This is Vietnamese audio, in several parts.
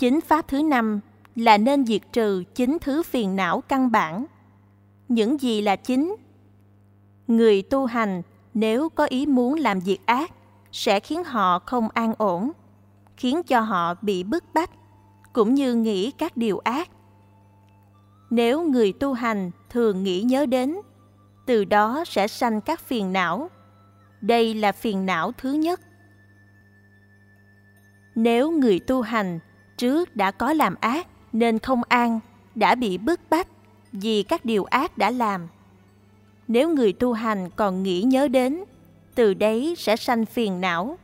Chính pháp thứ năm là nên diệt trừ chính thứ phiền não căn bản. Những gì là chính? Người tu hành nếu có ý muốn làm việc ác sẽ khiến họ không an ổn, khiến cho họ bị bức bách, cũng như nghĩ các điều ác. Nếu người tu hành thường nghĩ nhớ đến, từ đó sẽ sanh các phiền não. Đây là phiền não thứ nhất. Nếu người tu hành trước đã có làm ác nên không an, đã bị bức bách vì các điều ác đã làm. Nếu người tu hành còn nghĩ nhớ đến, từ đấy sẽ sanh phiền não.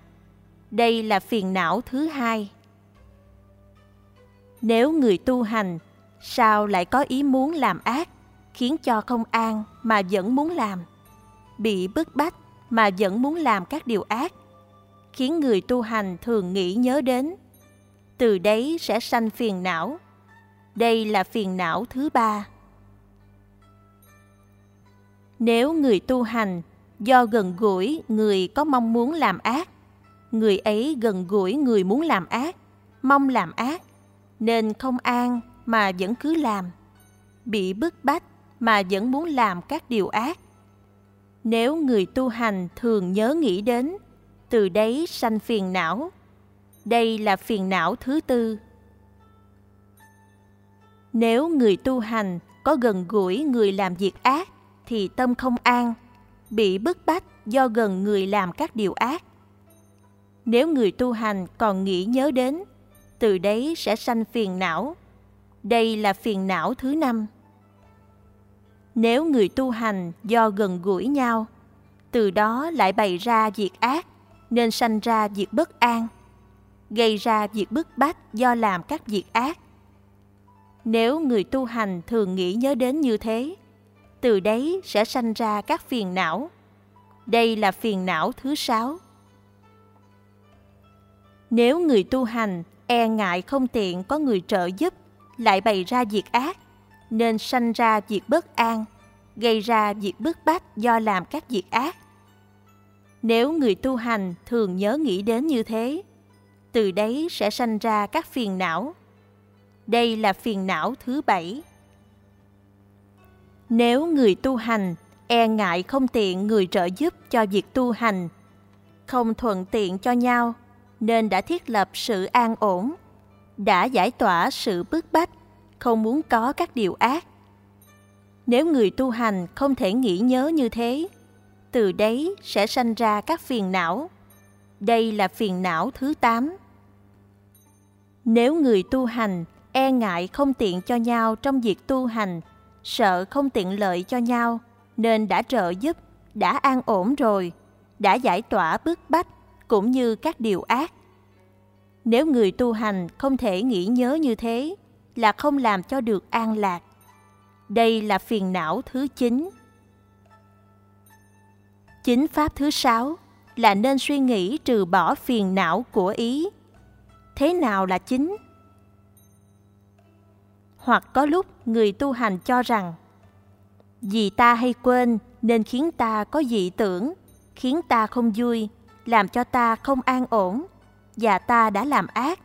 Đây là phiền não thứ hai. Nếu người tu hành sao lại có ý muốn làm ác, khiến cho không an mà vẫn muốn làm, bị bức bách mà vẫn muốn làm các điều ác, khiến người tu hành thường nghĩ nhớ đến. Từ đấy sẽ sanh phiền não. Đây là phiền não thứ ba. Nếu người tu hành do gần gũi người có mong muốn làm ác, người ấy gần gũi người muốn làm ác, mong làm ác, nên không an mà vẫn cứ làm, bị bức bách mà vẫn muốn làm các điều ác. Nếu người tu hành thường nhớ nghĩ đến, từ đấy sanh phiền não. Đây là phiền não thứ tư. Nếu người tu hành có gần gũi người làm việc ác, thì tâm không an, bị bức bách do gần người làm các điều ác. Nếu người tu hành còn nghĩ nhớ đến, từ đấy sẽ sanh phiền não. Đây là phiền não thứ năm. Nếu người tu hành do gần gũi nhau, từ đó lại bày ra việc ác, nên sanh ra việc bất an, gây ra việc bức bách do làm các việc ác. Nếu người tu hành thường nghĩ nhớ đến như thế, từ đấy sẽ sanh ra các phiền não. Đây là phiền não thứ sáu. Nếu người tu hành e ngại không tiện có người trợ giúp, lại bày ra việc ác, nên sanh ra việc bất an, gây ra việc bức bách do làm các việc ác. Nếu người tu hành thường nhớ nghĩ đến như thế, từ đấy sẽ sanh ra các phiền não. Đây là phiền não thứ bảy. Nếu người tu hành e ngại không tiện người trợ giúp cho việc tu hành, không thuận tiện cho nhau, nên đã thiết lập sự an ổn, đã giải tỏa sự bức bách, không muốn có các điều ác. Nếu người tu hành không thể nghĩ nhớ như thế, từ đấy sẽ sanh ra các phiền não. Đây là phiền não thứ 8. Nếu người tu hành e ngại không tiện cho nhau trong việc tu hành, sợ không tiện lợi cho nhau, nên đã trợ giúp, đã an ổn rồi, đã giải tỏa bức bách cũng như các điều ác. Nếu người tu hành không thể nghĩ nhớ như thế, là không làm cho được an lạc. Đây là phiền não thứ 9. Chính pháp thứ sáu là nên suy nghĩ trừ bỏ phiền não của ý. Thế nào là chính? Hoặc có lúc người tu hành cho rằng vì ta hay quên nên khiến ta có dị tưởng, khiến ta không vui, làm cho ta không an ổn, và ta đã làm ác,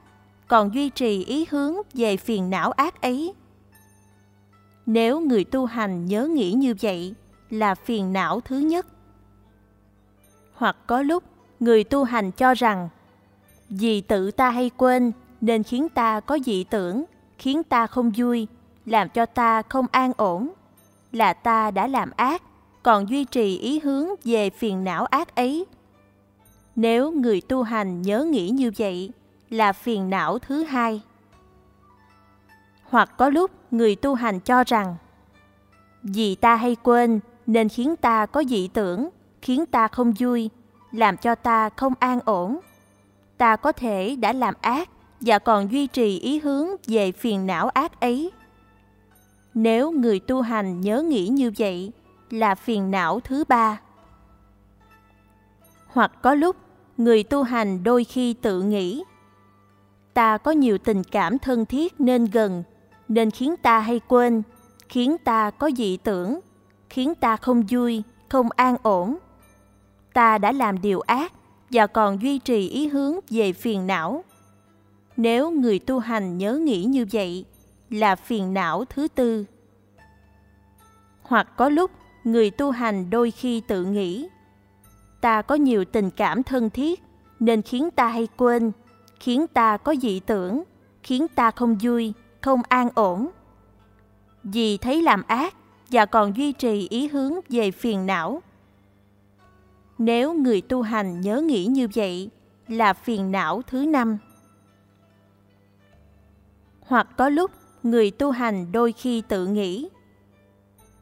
còn duy trì ý hướng về phiền não ác ấy. Nếu người tu hành nhớ nghĩ như vậy là phiền não thứ nhất. Hoặc có lúc người tu hành cho rằng vì tự ta hay quên nên khiến ta có dị tưởng, khiến ta không vui, làm cho ta không an ổn, là ta đã làm ác, còn duy trì ý hướng về phiền não ác ấy. Nếu người tu hành nhớ nghĩ như vậy là phiền não thứ hai. Hoặc có lúc người tu hành cho rằng vì ta hay quên nên khiến ta có dị tưởng, khiến ta không vui, làm cho ta không an ổn. Ta có thể đã làm ác và còn duy trì ý hướng về phiền não ác ấy. Nếu người tu hành nhớ nghĩ như vậy là phiền não thứ ba. Hoặc có lúc người tu hành đôi khi tự nghĩ, ta có nhiều tình cảm thân thiết nên gần, nên khiến ta hay quên, khiến ta có dị tưởng, khiến ta không vui, không an ổn ta đã làm điều ác và còn duy trì ý hướng về phiền não Nếu người tu hành nhớ nghĩ như vậy là phiền não thứ tư. Hoặc có lúc người tu hành đôi khi tự nghĩ ta có nhiều tình cảm thân thiết nên khiến ta hay quên, khiến ta có dị tưởng, khiến ta không vui, không an ổn. Vì thấy làm ác và còn duy trì ý hướng về phiền não. Nếu người tu hành nhớ nghĩ như vậy là phiền não thứ năm. Hoặc có lúc người tu hành đôi khi tự nghĩ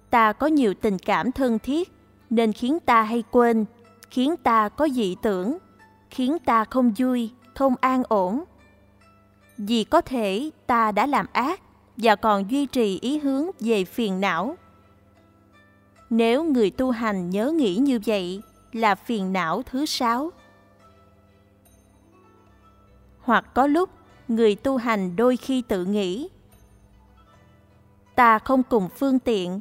ta có nhiều tình cảm thân thiết nên khiến ta hay quên, khiến ta có dị tưởng, khiến ta không vui, không an ổn. Vì có thể ta đã làm ác và còn duy trì ý hướng về phiền não. Nếu người tu hành nhớ nghĩ như vậy là phiền não thứ sáu. Hoặc có lúc người tu hành đôi khi tự nghĩ ta không cùng phương tiện,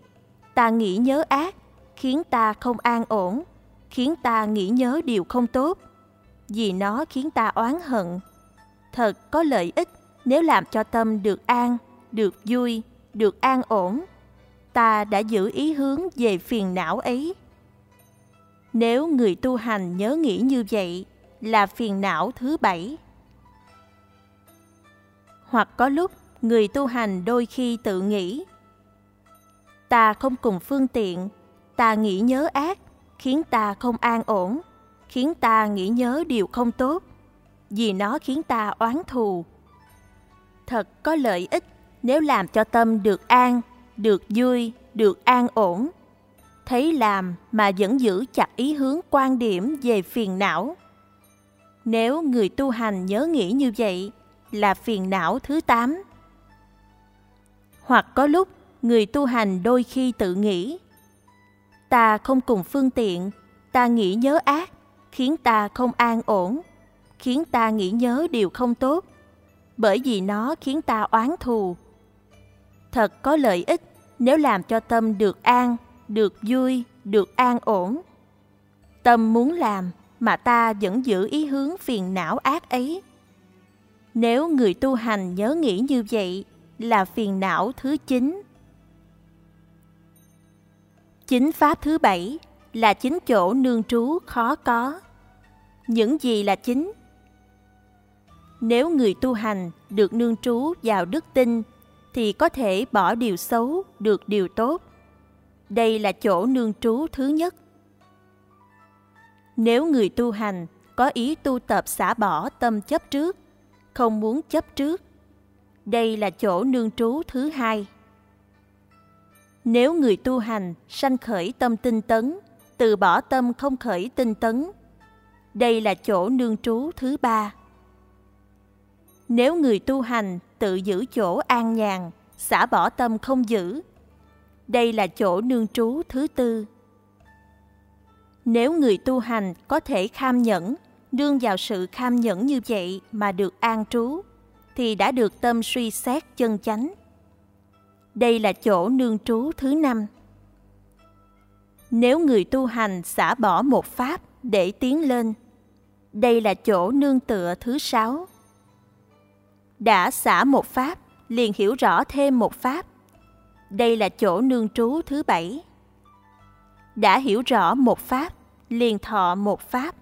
ta nghĩ nhớ ác, khiến ta không an ổn, khiến ta nghĩ nhớ điều không tốt, vì nó khiến ta oán hận. Thật có lợi ích nếu làm cho tâm được an, được vui, được an ổn. Ta đã giữ ý hướng về phiền não ấy. Nếu người tu hành nhớ nghĩ như vậy là phiền não thứ bảy. Hoặc có lúc người tu hành đôi khi tự nghĩ ta không cùng phương tiện, ta nghĩ nhớ ác, khiến ta không an ổn, khiến ta nghĩ nhớ điều không tốt, vì nó khiến ta oán thù. Thật có lợi ích nếu làm cho tâm được an, được vui, được an ổn. Thấy làm mà vẫn giữ chặt ý hướng quan điểm về phiền não. Nếu người tu hành nhớ nghĩ như vậy là phiền não thứ tám. Hoặc có lúc người tu hành đôi khi tự nghĩ, ta không cùng phương tiện, ta nghĩ nhớ ác, khiến ta không an ổn, khiến ta nghĩ nhớ điều không tốt, bởi vì nó khiến ta oán thù thật có lợi ích nếu làm cho tâm được an được vui, được an ổn tâm muốn làm mà ta vẫn giữ ý hướng phiền não ác ấy nếu người tu hành nhớ nghĩ như vậy là phiền não thứ chín Chính pháp thứ bảy là chính chỗ nương trú khó có. Những gì là chính? Nếu người tu hành được nương trú vào đức tin thì có thể bỏ điều xấu, được điều tốt. Đây là chỗ nương trú thứ nhất. Nếu người tu hành có ý tu tập xả bỏ tâm chấp trước, không muốn chấp trước, đây là chỗ nương trú thứ hai. Nếu người tu hành sanh khởi tâm tinh tấn, từ bỏ tâm không khởi tinh tấn, đây là chỗ nương trú thứ ba. Nếu người tu hành tự giữ chỗ an nhàn, xả bỏ tâm không giữ, đây là chỗ nương trú thứ tư. Nếu người tu hành có thể kham nhẫn, đương vào sự kham nhẫn như vậy mà được an trú, thì đã được tâm suy xét chân chánh. Đây là chỗ nương trú thứ năm. Nếu người tu hành xả bỏ một pháp để tiến lên, đây là chỗ nương tựa thứ sáu. Đã xả một pháp, liền hiểu rõ thêm một pháp. Đây là chỗ nương trú thứ bảy. Đã hiểu rõ một pháp, liền thọ một pháp.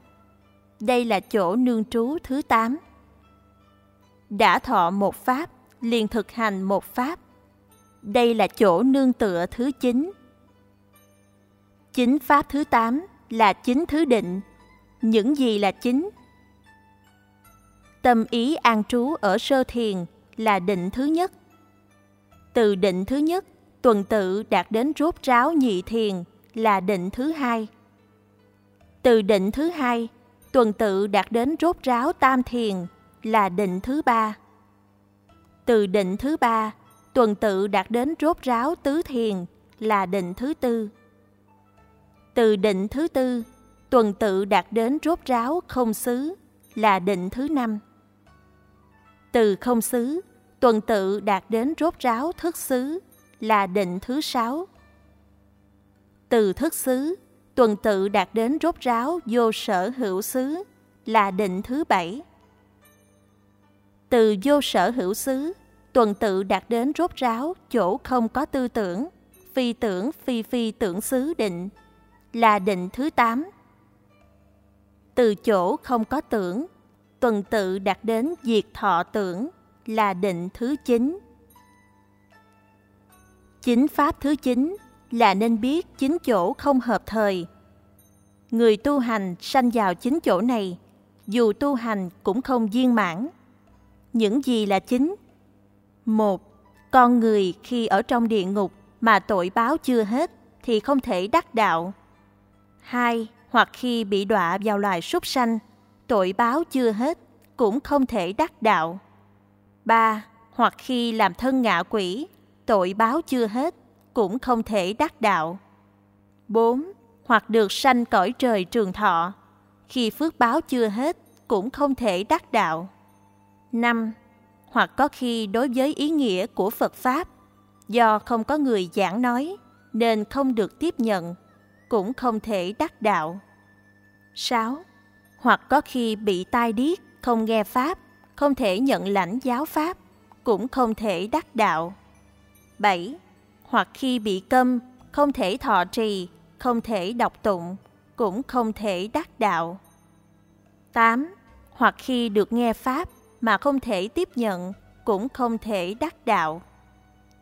Đây là chỗ nương trú thứ tám. Đã thọ một pháp, liền thực hành một pháp. Đây là chỗ nương tựa thứ chín. Chính pháp thứ tám là chính thứ định. Những gì là chính? Tâm ý an trú ở sơ thiền là định thứ nhất. Từ định thứ nhất, tuần tự đạt đến rốt ráo nhị thiền là định thứ hai. Từ định thứ hai, tuần tự đạt đến rốt ráo tam thiền là định thứ ba. Từ định thứ ba tuần tự đạt đến rốt ráo tứ thiền là định thứ tư. Từ định thứ tư, tuần tự đạt đến rốt ráo không xứ là định thứ năm. Từ không xứ, tuần tự đạt đến rốt ráo thức xứ là định thứ sáu. Từ thức xứ, tuần tự đạt đến rốt ráo vô sở hữu xứ là định thứ bảy. Từ vô sở hữu xứ, tuần tự đạt đến rốt ráo chỗ không có tư tưởng, phi tưởng phi phi tưởng xứ định, là định thứ tám. Từ chỗ không có tưởng, tuần tự đạt đến diệt thọ tưởng, là định thứ chín. Chính pháp thứ chín là nên biết chính chỗ không hợp thời. Người tu hành sanh vào chính chỗ này, dù tu hành cũng không viên mãn. Những gì là chính? Một, con người khi ở trong địa ngục mà tội báo chưa hết thì không thể đắc đạo. Hai, hoặc khi bị đọa vào loài súc sanh, tội báo chưa hết cũng không thể đắc đạo. Ba, hoặc khi làm thân ngạ quỷ, tội báo chưa hết cũng không thể đắc đạo. 4. Hoặc được sanh cõi trời trường thọ, khi phước báo chưa hết cũng không thể đắc đạo. 5. Hoặc có khi đối với ý nghĩa của Phật Pháp, do không có người giảng nói nên không được tiếp nhận, cũng không thể đắc đạo. 6. Hoặc có khi bị tai điếc, không nghe Pháp, không thể nhận lãnh giáo Pháp, cũng không thể đắc đạo. 7 hoặc khi bị câm, không thể thọ trì, không thể đọc tụng, cũng không thể đắc đạo. 8. Hoặc khi được nghe Pháp mà không thể tiếp nhận, cũng không thể đắc đạo.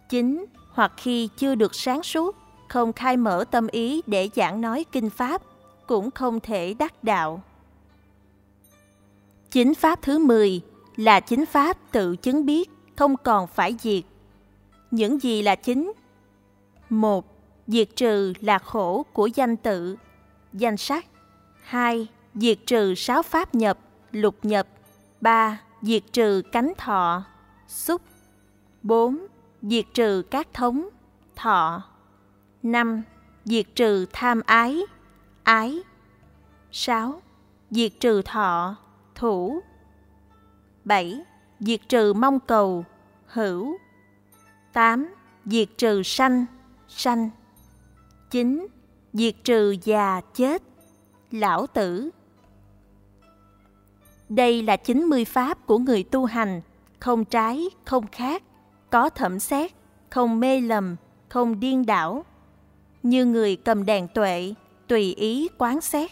9. Hoặc khi chưa được sáng suốt, không khai mở tâm ý để giảng nói kinh Pháp, cũng không thể đắc đạo. Chính Pháp thứ 10 là chính Pháp tự chứng biết, không còn phải diệt. Những gì là chính một, Diệt trừ là khổ của danh tự, danh sắc. 2. Diệt trừ sáu pháp nhập, lục nhập. 3. Diệt trừ cánh thọ, xúc. 4. Diệt trừ các thống, thọ. 5. Diệt trừ tham ái, ái. 6. Diệt trừ thọ, thủ. 7. Diệt trừ mong cầu, hữu. 8. Diệt trừ sanh, sanh. 9. Diệt trừ già chết, lão tử. Đây là 90 pháp của người tu hành, không trái, không khác, có thẩm xét, không mê lầm, không điên đảo. Như người cầm đèn tuệ, tùy ý quán xét.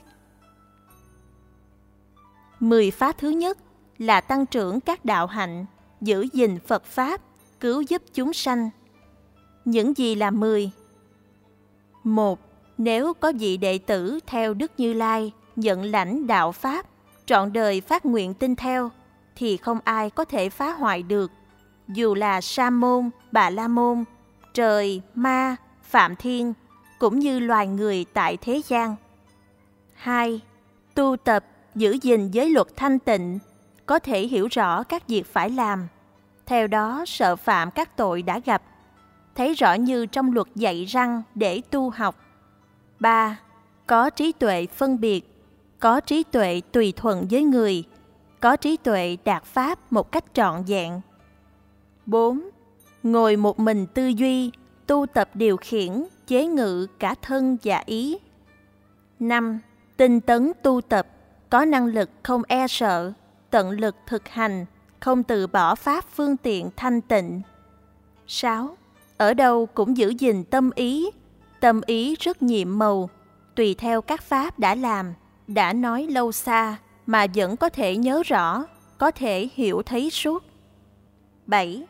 Mười pháp thứ nhất là tăng trưởng các đạo hạnh, giữ gìn Phật Pháp, cứu giúp chúng sanh, những gì là mười? Một, nếu có vị đệ tử theo Đức Như Lai, nhận lãnh đạo Pháp, trọn đời phát nguyện tin theo, thì không ai có thể phá hoại được. Dù là Sa môn, Bà La môn, trời, ma, Phạm Thiên, cũng như loài người tại thế gian. Hai, Tu tập, giữ gìn giới luật thanh tịnh, có thể hiểu rõ các việc phải làm. Theo đó sợ phạm các tội đã gặp thấy rõ như trong luật dạy răng để tu học. 3. Có trí tuệ phân biệt, có trí tuệ tùy thuận với người, có trí tuệ đạt pháp một cách trọn vẹn. 4. Ngồi một mình tư duy, tu tập điều khiển, chế ngự cả thân và ý. 5. Tinh tấn tu tập, có năng lực không e sợ, tận lực thực hành, không từ bỏ pháp phương tiện thanh tịnh. 6 ở đâu cũng giữ gìn tâm ý, tâm ý rất nhiệm màu, tùy theo các pháp đã làm, đã nói lâu xa mà vẫn có thể nhớ rõ, có thể hiểu thấy suốt. 7.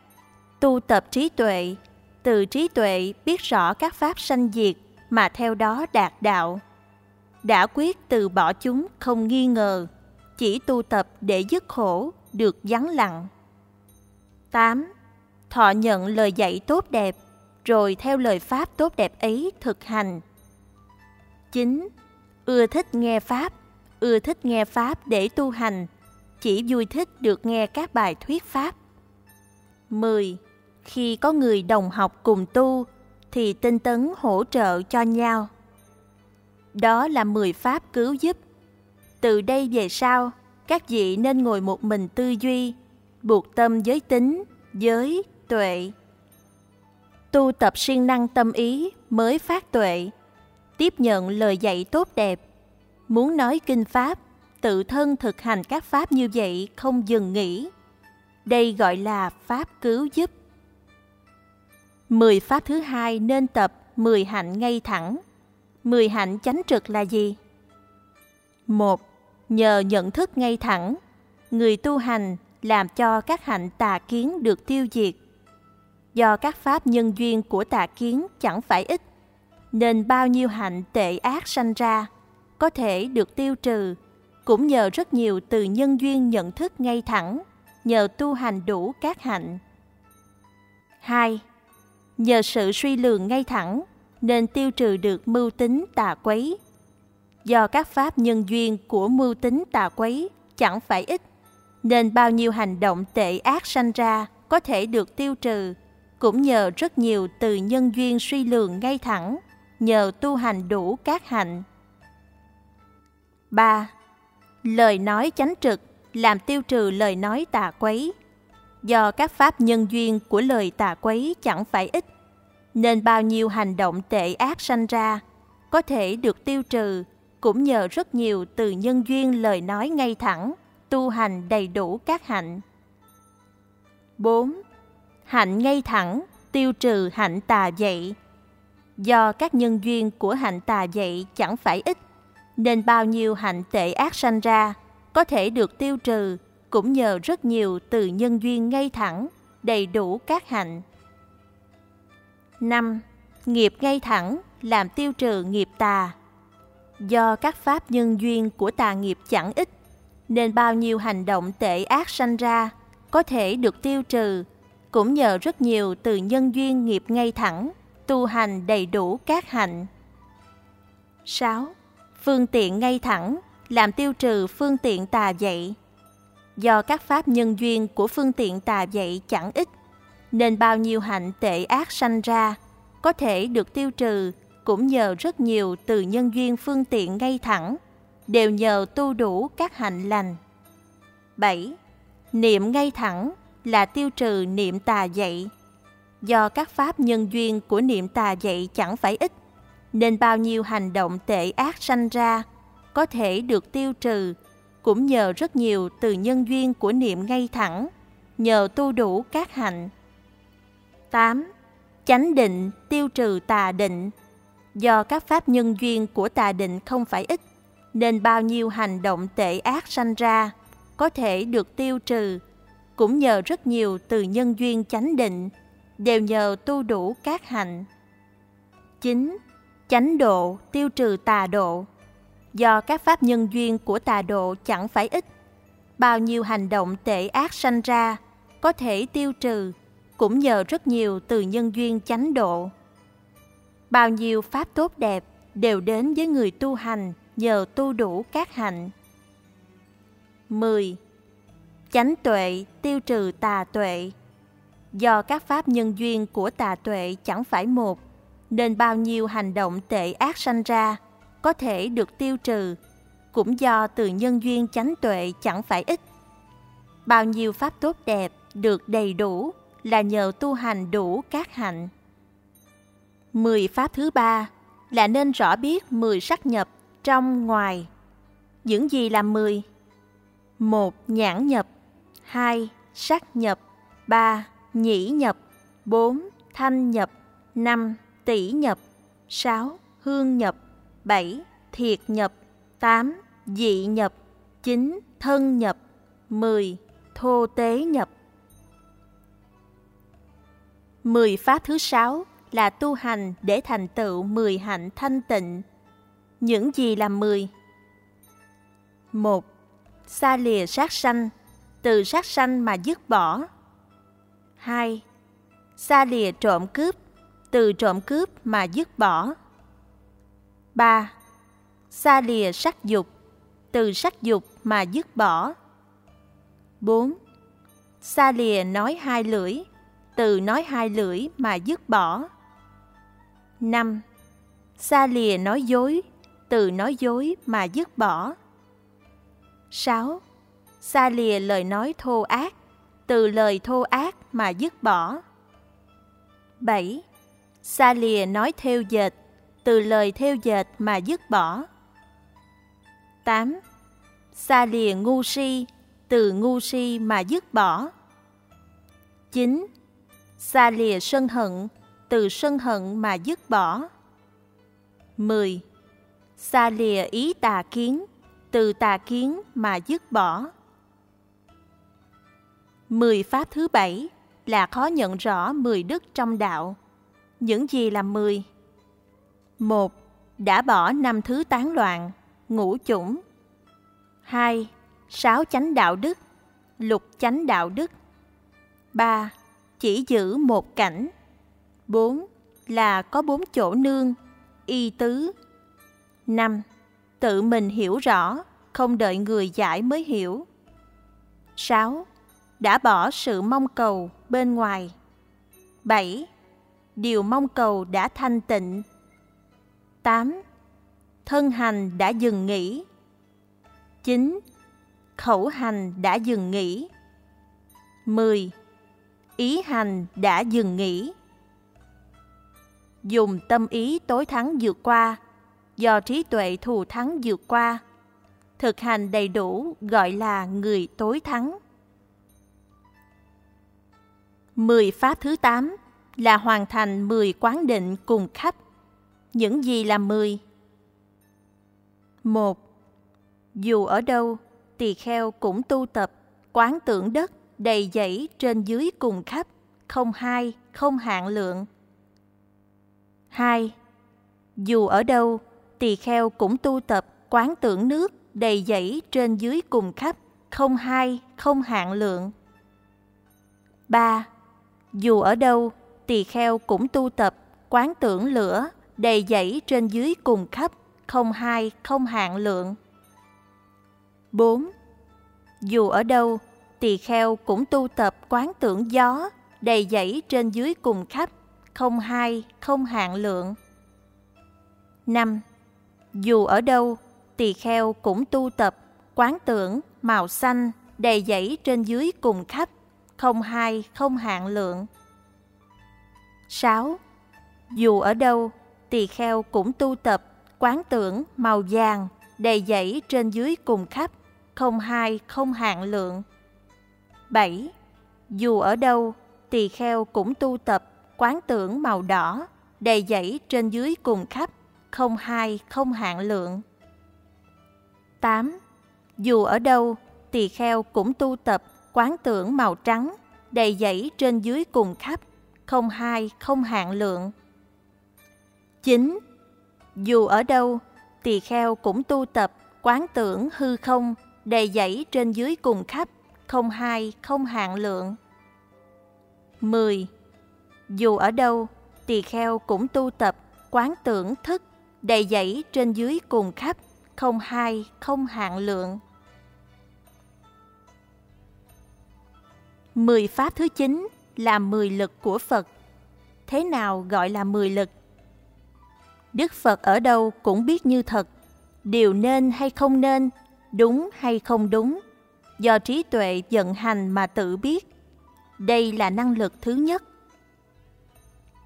Tu tập trí tuệ, từ trí tuệ biết rõ các pháp sanh diệt mà theo đó đạt đạo. Đã quyết từ bỏ chúng không nghi ngờ, chỉ tu tập để dứt khổ, được vắng lặng. 8. Thọ nhận lời dạy tốt đẹp, rồi theo lời Pháp tốt đẹp ấy thực hành. 9. Ưa thích nghe Pháp, ưa thích nghe Pháp để tu hành, chỉ vui thích được nghe các bài thuyết Pháp. 10. Khi có người đồng học cùng tu, thì tinh tấn hỗ trợ cho nhau. Đó là 10 Pháp cứu giúp. Từ đây về sau, các vị nên ngồi một mình tư duy, buộc tâm giới tính, giới, tuệ, tu tập siêng năng tâm ý mới phát tuệ, tiếp nhận lời dạy tốt đẹp. Muốn nói kinh Pháp, tự thân thực hành các Pháp như vậy không dừng nghỉ. Đây gọi là pháp cứu giúp. Mười pháp thứ hai nên tập mười hạnh ngay thẳng. Mười hạnh chánh trực là gì? Một, nhờ nhận thức ngay thẳng, người tu hành làm cho các hạnh tà kiến được tiêu diệt. Do các pháp nhân duyên của tà kiến chẳng phải ít, nên bao nhiêu hạnh tệ ác sanh ra có thể được tiêu trừ, cũng nhờ rất nhiều từ nhân duyên nhận thức ngay thẳng, nhờ tu hành đủ các hạnh. 2. Nhờ sự suy lường ngay thẳng, nên tiêu trừ được mưu tính tà quấy. Do các pháp nhân duyên của mưu tính tà quấy chẳng phải ít, nên bao nhiêu hành động tệ ác sanh ra có thể được tiêu trừ, cũng nhờ rất nhiều từ nhân duyên suy lường ngay thẳng, nhờ tu hành đủ các hạnh. 3. Lời nói chánh trực làm tiêu trừ lời nói tà quấy. Do các pháp nhân duyên của lời tà quấy chẳng phải ít, nên bao nhiêu hành động tệ ác sanh ra có thể được tiêu trừ cũng nhờ rất nhiều từ nhân duyên lời nói ngay thẳng, tu hành đầy đủ các hạnh. 4. Hạnh ngay thẳng, tiêu trừ hạnh tà dậy. Do các nhân duyên của hạnh tà dậy chẳng phải ít, nên bao nhiêu hạnh tệ ác sanh ra có thể được tiêu trừ cũng nhờ rất nhiều từ nhân duyên ngay thẳng, đầy đủ các hạnh. 5. Nghiệp ngay thẳng làm tiêu trừ nghiệp tà. Do các pháp nhân duyên của tà nghiệp chẳng ít, nên bao nhiêu hành động tệ ác sanh ra có thể được tiêu trừ, cũng nhờ rất nhiều từ nhân duyên nghiệp ngay thẳng, tu hành đầy đủ các hạnh. 6. Phương tiện ngay thẳng làm tiêu trừ phương tiện tà dạy. Do các pháp nhân duyên của phương tiện tà dạy chẳng ít, nên bao nhiêu hạnh tệ ác sanh ra có thể được tiêu trừ cũng nhờ rất nhiều từ nhân duyên phương tiện ngay thẳng, đều nhờ tu đủ các hạnh lành. 7. Niệm ngay thẳng là tiêu trừ niệm tà dậy. Do các pháp nhân duyên của niệm tà dậy chẳng phải ít, nên bao nhiêu hành động tệ ác sanh ra có thể được tiêu trừ, cũng nhờ rất nhiều từ nhân duyên của niệm ngay thẳng, nhờ tu đủ các hạnh. 8. Chánh định tiêu trừ tà định. Do các pháp nhân duyên của tà định không phải ít, nên bao nhiêu hành động tệ ác sanh ra có thể được tiêu trừ, cũng nhờ rất nhiều từ nhân duyên chánh định, đều nhờ tu đủ các hạnh. 9. Chánh độ tiêu trừ tà độ. Do các pháp nhân duyên của tà độ chẳng phải ít, bao nhiêu hành động tệ ác sanh ra có thể tiêu trừ, cũng nhờ rất nhiều từ nhân duyên chánh độ. Bao nhiêu pháp tốt đẹp đều đến với người tu hành nhờ tu đủ các hạnh. 10. Chánh tuệ tiêu trừ tà tuệ. Do các pháp nhân duyên của tà tuệ chẳng phải một, nên bao nhiêu hành động tệ ác sanh ra có thể được tiêu trừ, cũng do từ nhân duyên chánh tuệ chẳng phải ít. Bao nhiêu pháp tốt đẹp được đầy đủ là nhờ tu hành đủ các hạnh. Mười pháp thứ ba là nên rõ biết mười sắc nhập trong ngoài. Những gì là mười? Một nhãn nhập, hai sắc nhập, ba nhĩ nhập, bốn thanh nhập, năm tỷ nhập, sáu hương nhập, bảy thiệt nhập, tám dị nhập, chín thân nhập, mười thô tế nhập. Mười pháp thứ sáu là tu hành để thành tựu mười hạnh thanh tịnh. Những gì là mười? Một, xa lìa sát sanh, từ sát sanh mà dứt bỏ. Hai, xa lìa trộm cướp, từ trộm cướp mà dứt bỏ. Ba, xa lìa sắc dục, từ sắc dục mà dứt bỏ. Bốn, xa lìa nói hai lưỡi, từ nói hai lưỡi mà dứt bỏ. 5. Xa lìa nói dối, từ nói dối mà dứt bỏ. 6. Xa lìa lời nói thô ác, từ lời thô ác mà dứt bỏ. 7. Xa lìa nói theo dệt, từ lời theo dệt mà dứt bỏ. 8. Xa lìa ngu si, từ ngu si mà dứt bỏ. 9. Xa lìa sân hận, từ sân hận mà dứt bỏ. 10. Xa lìa ý tà kiến, từ tà kiến mà dứt bỏ. 10 pháp thứ bảy là khó nhận rõ 10 đức trong đạo. Những gì là 10? 1. Đã bỏ năm thứ tán loạn, ngũ chủng. 2. Sáu chánh đạo đức, lục chánh đạo đức. 3. Chỉ giữ một cảnh. 4. Là có bốn chỗ nương, y tứ. 5. Tự mình hiểu rõ, không đợi người giải mới hiểu. 6. Đã bỏ sự mong cầu bên ngoài. 7. Điều mong cầu đã thanh tịnh. 8. Thân hành đã dừng nghỉ. 9. Khẩu hành đã dừng nghỉ. 10. Ý hành đã dừng nghỉ. Dùng tâm ý tối thắng vượt qua, do trí tuệ thù thắng vượt qua. Thực hành đầy đủ gọi là người tối thắng. Mười pháp thứ tám là hoàn thành mười quán định cùng khách. Những gì là mười? Một, dù ở đâu, tỳ kheo cũng tu tập, quán tưởng đất, đầy dẫy trên dưới cùng khắp, không hai, không hạn lượng. Hai, dù ở đâu, tỳ kheo cũng tu tập, quán tưởng nước, đầy dẫy trên dưới cùng khắp, không hai, không hạn lượng. Ba, dù ở đâu, tỳ kheo cũng tu tập, quán tưởng lửa, đầy dẫy trên dưới cùng khắp, không hai, không hạn lượng. 4. Dù ở đâu, tỳ kheo cũng tu tập quán tưởng gió, đầy dẫy trên dưới cùng khắp, không hai, không hạn lượng. 5. Dù ở đâu, tỳ kheo cũng tu tập quán tưởng màu xanh, đầy dẫy trên dưới cùng khắp, không hai, không hạn lượng. 6. Dù ở đâu, tỳ kheo cũng tu tập quán tưởng màu vàng, đầy dẫy trên dưới cùng khắp, không hai, không hạn lượng. 7. Dù ở đâu, tỳ kheo cũng tu tập quán tưởng màu đỏ, đầy dẫy trên dưới cùng khắp, không hai, không hạn lượng. 8. Dù ở đâu, tỳ kheo cũng tu tập quán tưởng màu trắng, đầy dẫy trên dưới cùng khắp, không hai, không hạn lượng. 9. Dù ở đâu, tỳ kheo cũng tu tập quán tưởng hư không, đầy dẫy trên dưới cùng khắp, không hai, không hạn lượng. 10. Dù ở đâu, tỳ kheo cũng tu tập quán tưởng thức, đầy dẫy trên dưới cùng khắp, không hai, không hạn lượng. 10 pháp thứ chín là 10 lực của Phật. Thế nào gọi là 10 lực? Đức Phật ở đâu cũng biết như thật, điều nên hay không nên, đúng hay không đúng, do trí tuệ vận hành mà tự biết. Đây là năng lực thứ nhất.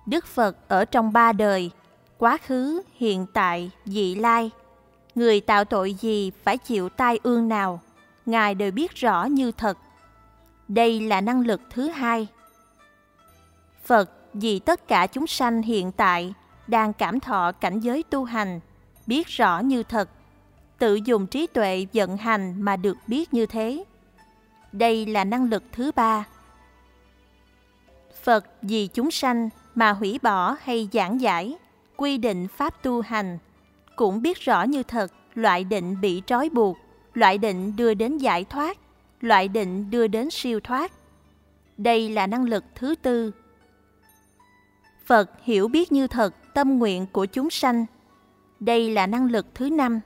Đức Phật ở trong ba đời, quá khứ, hiện tại, dị lai. Người tạo tội gì phải chịu tai ương nào, Ngài đều biết rõ như thật. Đây là năng lực thứ hai. Phật vì tất cả chúng sanh hiện tại đang cảm thọ cảnh giới tu hành, biết rõ như thật, tự dùng trí tuệ vận hành mà được biết như thế. Đây là năng lực thứ ba. Phật vì chúng sanh mà hủy bỏ hay giảng giải, quy định pháp tu hành, cũng biết rõ như thật loại định bị trói buộc, loại định đưa đến giải thoát, loại định đưa đến siêu thoát. Đây là năng lực thứ tư. Phật hiểu biết như thật tâm nguyện của chúng sanh. Đây là năng lực thứ năm.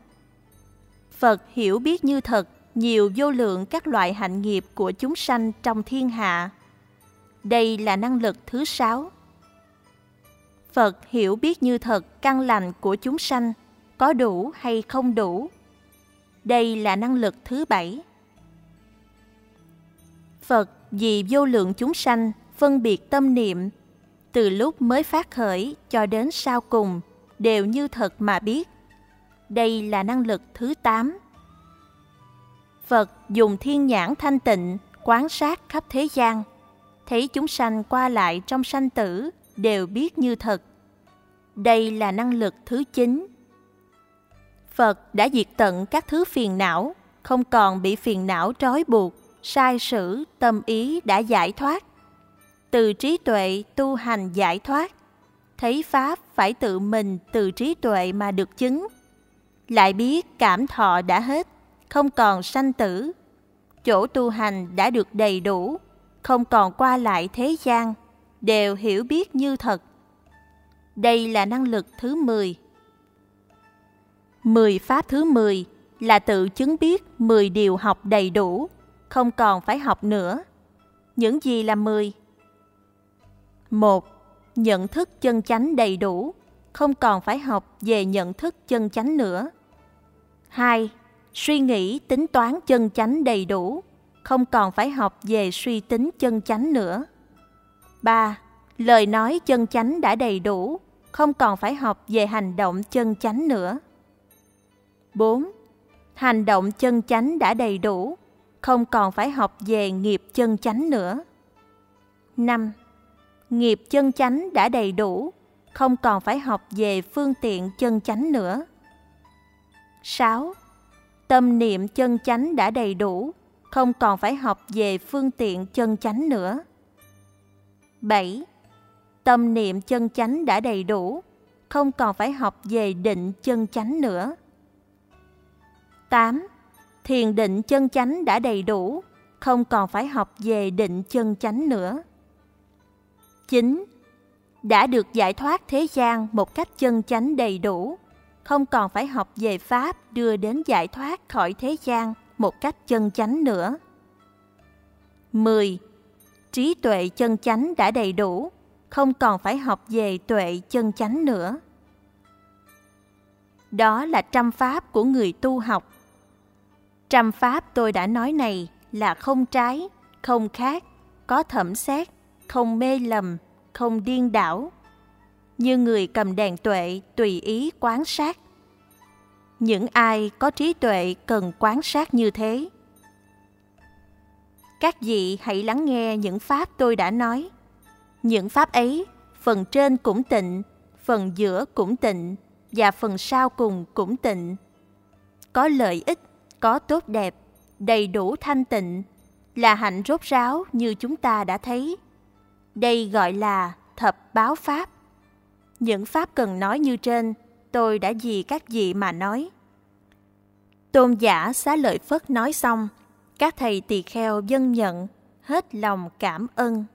Phật hiểu biết như thật nhiều vô lượng các loại hạnh nghiệp của chúng sanh trong thiên hạ. Đây là năng lực thứ sáu. Phật hiểu biết như thật căn lành của chúng sanh, có đủ hay không đủ. Đây là năng lực thứ bảy. Phật vì vô lượng chúng sanh phân biệt tâm niệm từ lúc mới phát khởi cho đến sau cùng đều như thật mà biết. Đây là năng lực thứ tám. Phật dùng thiên nhãn thanh tịnh quán sát khắp thế gian. thấy chúng sanh qua lại trong sanh tử đều biết như thật. Đây là năng lực thứ chín. Phật đã diệt tận các thứ phiền não, không còn bị phiền não trói buộc, sai sử, tâm ý đã giải thoát. Từ trí tuệ tu hành giải thoát, thấy Pháp phải tự mình từ trí tuệ mà được chứng. Lại biết cảm thọ đã hết, không còn sanh tử. Chỗ tu hành đã được đầy đủ, không còn qua lại thế gian, đều hiểu biết như thật. Đây là năng lực thứ 10. 10 pháp thứ 10 là tự chứng biết 10 điều học đầy đủ, không còn phải học nữa. Những gì là 10? 1. Nhận thức chân chánh đầy đủ, không còn phải học về nhận thức chân chánh nữa. 2. Suy nghĩ tính toán chân chánh đầy đủ, không còn phải học về suy tính chân chánh nữa. 3. Lời nói chân chánh đã đầy đủ, không còn phải học về hành động chân chánh nữa. 4. Hành động chân chánh đã đầy đủ, không còn phải học về nghiệp chân chánh nữa. 5. Nghiệp chân chánh đã đầy đủ, không còn phải học về phương tiện chân chánh nữa. 6. Tâm niệm chân chánh đã đầy đủ, không còn phải học về phương tiện chân chánh nữa. 7. Tâm niệm chân chánh đã đầy đủ, không còn phải học về định chân chánh nữa. 8. Thiền định chân chánh đã đầy đủ, không còn phải học về định chân chánh nữa. 9. Đã được giải thoát thế gian một cách chân chánh đầy đủ, không còn phải học về Pháp đưa đến giải thoát khỏi thế gian một cách chân chánh nữa. 10. Trí tuệ chân chánh đã đầy đủ, không còn phải học về tuệ chân chánh nữa. Đó là trăm pháp của người tu học. Trăm pháp tôi đã nói này là không trái, không khác, có thẩm xét, không mê lầm, không điên đảo. Như người cầm đèn tuệ tùy ý quán sát. Những ai có trí tuệ cần quán sát như thế. Các vị hãy lắng nghe những pháp tôi đã nói. Những pháp ấy, phần trên cũng tịnh, phần giữa cũng tịnh, và phần sau cùng cũng tịnh. Có lợi ích, có tốt đẹp, đầy đủ thanh tịnh, là hạnh rốt ráo như chúng ta đã thấy. Đây gọi là thập báo pháp. Những pháp cần nói như trên, tôi đã vì các vị mà nói. Tôn giả xá lợi Phất nói xong, các thầy tỳ kheo dân nhận, hết lòng cảm ơn.